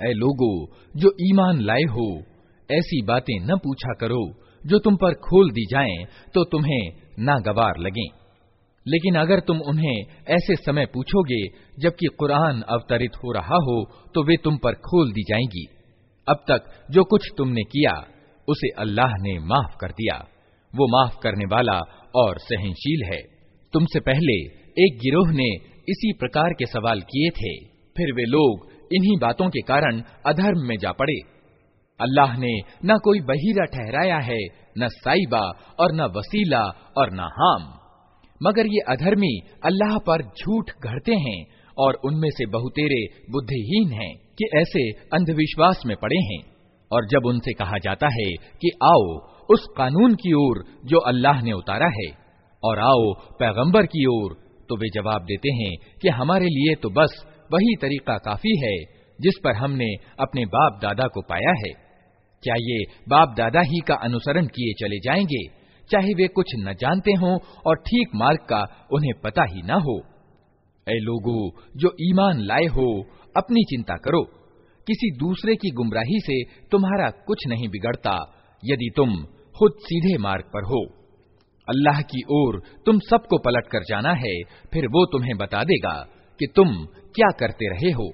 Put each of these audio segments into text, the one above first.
ऐ लोगो जो ईमान लाए हो ऐसी बातें न पूछा करो जो तुम पर खोल दी जाएं तो तुम्हें नागवार लगें लेकिन अगर तुम उन्हें ऐसे समय पूछोगे जबकि कुरान अवतरित हो रहा हो तो वे तुम पर खोल दी जाएंगी अब तक जो कुछ तुमने किया उसे अल्लाह ने माफ कर दिया वो माफ़ करने वाला और सहनशील है। तुमसे पहले एक गिरोह ने इसी प्रकार के सवाल किए थे। फिर वे लोग इन्हीं बातों के कारण अधर्म में जा पड़े। अल्लाह ने न कोई बहीरा ठहराया है, न साइबा और न वसीला और न हाम। मगर ये अधर्मी अल्लाह पर झूठ घड़ते हैं और उनमें से बहुतेरे बुद्धिहीन हैं कि ऐसे अंधविश्वास में पड़े हैं। और जब उनसे कहा जाता है कि आओ, उस कानून की ओर जो अल्लाह ने उतारा है, और आओ, पैगंबर की ओर तो वे जवाब देते हैं कि हमारे लिए तो बस वही तरीका काफ़ी है, जिस पर हमने अपने बाप दादा को पाया है। क्या ये बाप दादा ही का अनुसरण किए चले जाएँगे? चाहे वे कुछ न जानते हों और ठीक मार्ग का उन्हें पता ही न हो। ऐ लोगो, जो ईमान लाए हो, अपनी चिंता करो। किसी दूसरे की गुमराही से तुम्हारा कुछ नहीं बिगड़ता, यदि तुम खुद सीधे मार्ग पर हो। अल्लाह की ओर तुम सबको पलट कर जाना है, फिर वो तुम्हें बता देगा कि तुम क्या करते रहे हो।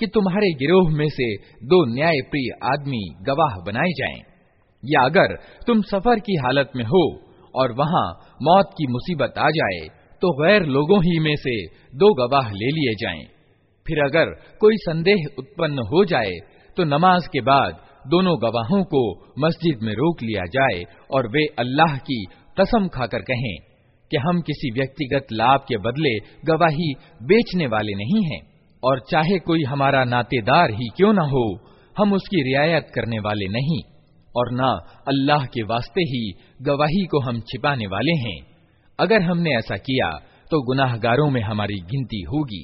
कि तुम्हारे गिरोह में से दो न्याय प्रिय आदमी गवाह बनाए जाएँ। या अगर तुम सफ़र की हालत में हो और वहाँ मौत की मुसीबत आ जाए तो गैर लोगों ही में से दो गवाह ले लिए जाएँ। फिर अगर कोई संदेह उत्पन्न हो जाए तो नमाज़ के बाद दोनों गवाहों को मस्जिद में रोक लिया जाए और वे अल्लाह की कसम खाकर कहें कि हम किसी व्यक्तिगत लाभ के बदले गवाही बेचने वाले नहीं हैं और चाहे कोई हमारा नातेदार ही क्यों न हो हम उसकी रियायत करने वाले नहीं और न अल्लाह के वास्ते ही गवाही को हम छिपाने वाले हैं अगर हमने ऐसा किया तो गुनाहगारों में हमारी गिनती होगी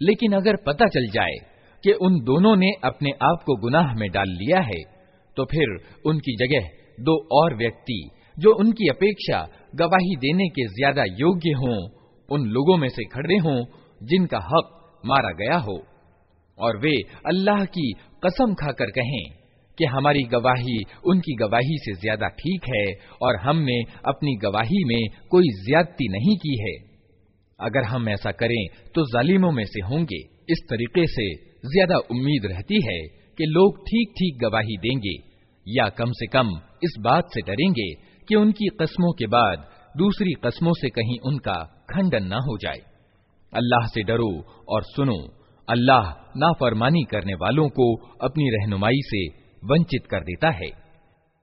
लेकिन अगर पता चल जाए कि उन दोनों ने अपने आप को गुनाह में डाल लिया है तो फिर उनकी जगह दो और व्यक्ति जो उनकी अपेक्षा गवाही देने के ज्यादा योग्य हों उन लोगों में से खड़े हों जिनका हक मारा गया हो। और वे अल्लाह की कसम खाकर कहें कि हमारी गवाही उनकी गवाही से ज़्यादा ठीक है और हमने अपनी गवाही में कोई ज्यादती नहीं की है। अगर हम ऐसा करें तो जालिमों में से होंगे। इस तरीके से ज़्यादा उम्मीद रहती है कि लोग ठीक ठीक गवाही देंगे या कम से कम इस बात से डरेंगे कि उनकी कस्मों के बाद दूसरी कस्मों से कहीं उनका खंडन न हो जाए अल्लाह से डरो और सुनो अल्लाह नाफरमानी करने वालों को अपनी रहनुमाई से वंचित कर देता है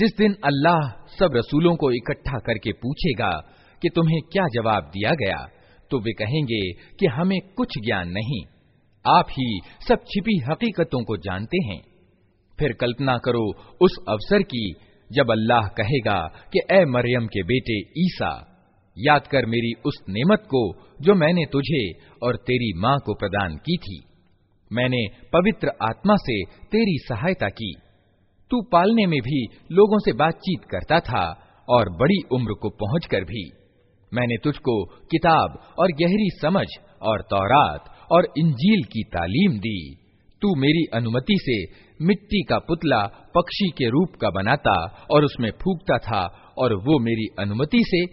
जिस दिन अल्लाह सब रसूलों को इकट्ठा करके पूछेगा कि तुम्हें क्या जवाब दिया गया तो वे कहेंगे कि हमें कुछ ज्ञान नहीं आप ही सब छिपी हकीकतों को जानते हैं फिर कल्पना करो उस अवसर की जब अल्लाह कहेगा कि, ए मरियम के बेटे ईसा, याद कर मेरी उस नेमत को जो मैंने तुझे और तेरी माँ को प्रदान की थी। मैंने पवित्र आत्मा से तेरी सहायता की। तू पालने में भी लोगों से बातचीत करता था और बड़ी उम्र को पहुंचकर भी। मैंने तुझको किताब और गहरी समझ और तौरात और इंजील की तालीम दी। तू मेरी अनुमति से मिट्टी का पुतला पक्षी के रूप का बनाता और उसमें फूकता था और वो मेरी अनुमति से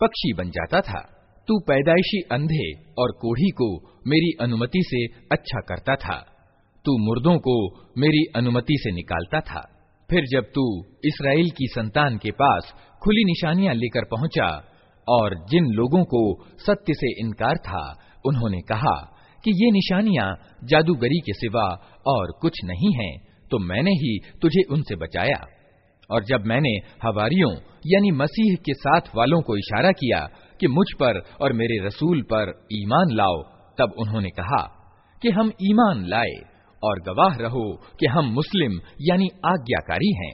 पक्षी बन जाता था। तू पैदाइशी अंधे और कोढ़ी को मेरी अनुमति से अच्छा करता था। तू मुर्दों को मेरी अनुमति से निकालता था। फिर जब तू इसराइल की संतान के पास खुली निशानियाँ लेकर पहुँचा और जिन लोगों को सत्य से इनकार था उन्होंने कहा कि ये निशानियाँ जादूगरी के सिवा और कुछ नहीं हैं, तो मैंने ही तुझे उनसे बचाया और जब मैंने हवारियों यानी मसीह के साथ वालों को इशारा किया कि मुझ पर और मेरे रसूल पर ईमान लाओ तब उन्होंने कहा कि हम ईमान लाए और गवाह रहो कि हम मुस्लिम यानी आज्ञाकारी हैं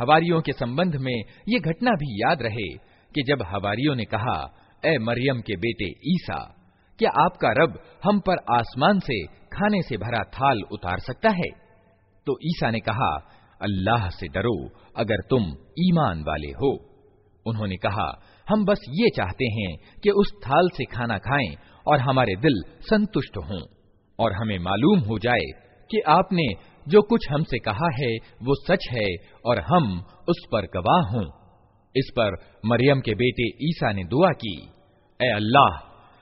हवारियों के संबंध में ये घटना भी याद रहे कि जब हवारियों ने कहा, ए मरियम के बेटे ईसा, क्या आपका रब हम पर आसमान से, खाने से भरा थाल उतार सकता है? तो ईसा ने कहा, अल्लाह से डरो, अगर तुम ईमान वाले हो। उन्होंने कहा, हम बस ये चाहते हैं कि उस थाल से खाना खाएँ और हमारे दिल संतुष्ट हों। और हमें मालूम हो जाए कि आपने जो कुछ हमसे कहा है, वो सच है और हम उस पर गवाह हों। इस पर मरियम के बेटे ईसा ने दुआ की, ए अल्लाह,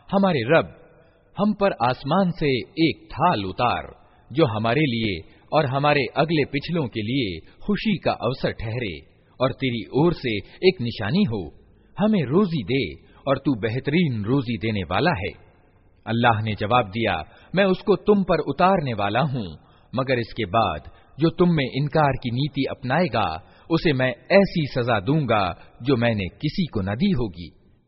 हमारे रब, हम पर आसमान से एक थाल उतार, जो हमारे लिए और हमारे अगले पिछलों के लिए खुशी का अवसर ठहरे और तेरी ओर से एक निशानी हो। हमें रोजी दे और तू बेहतरीन रोजी देने वाला है। अल्लाह ने जवाब दिया, मैं उसको तुम पर उतारने वाला हूँ, मगर इसके बाद जो तुम में इनकार की नीति अपनाएगा उसे मैं ऐसी सजा दूंगा जो मैंने किसी को न दी होगी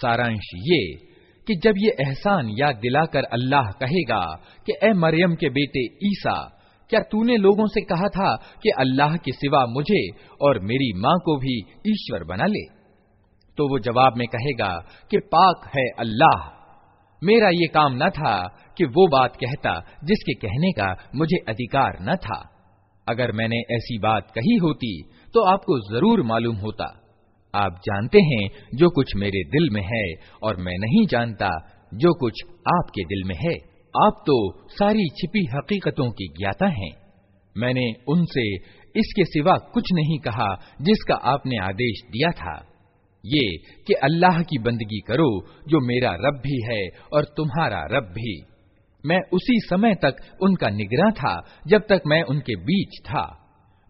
सारांश ये कि जब ये एहसान याद दिलाकर अल्लाह कहेगा कि ए मरियम के बेटे ईसा क्या तूने लोगों से कहा था कि अल्लाह के सिवा मुझे और मेरी माँ को भी ईश्वर बना ले? तो वो जवाब में कहेगा कि पाक है अल्लाह। मेरा ये काम न था कि वो बात कहता जिसके कहने का मुझे अधिकार न था। अगर मैंने ऐसी बात कही होती तो आपको ज़रूर मालूम होता। आप जानते हैं जो कुछ मेरे दिल में है और मैं नहीं जानता जो कुछ आपके दिल में है। आप तो सारी छिपी हकीकतों की ज्ञाता हैं। मैंने उनसे इसके सिवा कुछ नहीं कहा जिसका आपने आदेश दिया था। ये कि अल्लाह की बंदगी करो जो मेरा रब भी है और तुम्हारा रब भी। मैं उसी समय तक उनका निगरान था, जब तक मैं उनके बीच था।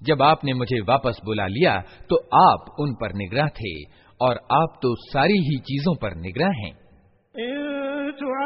जब आपने मुझे वापस बुला लिया तो आप उन पर निगरान थे और आप तो सारी ही चीज़ों पर निगरान हैं।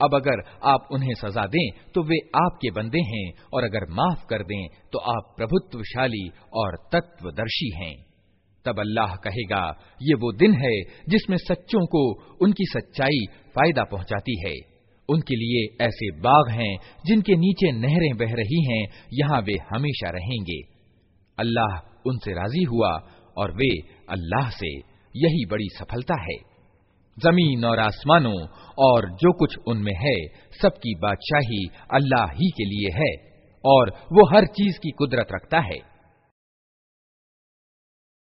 अब अगर आप उन्हें सजा दें तो वे आपके बंदे हैं, और अगर माफ़ कर दें तो आप प्रभुत्वशाली और तत्वदर्शी हैं। तब अल्लाह कहेगा, ये वो दिन है जिसमें सच्चों को उनकी सच्चाई फ़ायदा पहुंचाती है। उनके लिए ऐसे बाग हैं, जिनके नीचे नहरें बह रही हैं, यहाँ वे हमेशा रहेंगे। अल्लाह उनसे राज़ी हुआ, और वे अल्लाह से यही बड़ी सफलता है। ज़मीन और आसमानों और जो कुछ उनमें है, सबकी बादशाही अल्लाह ही के लिए है, और वो हर चीज़ की कुदरत रखता है।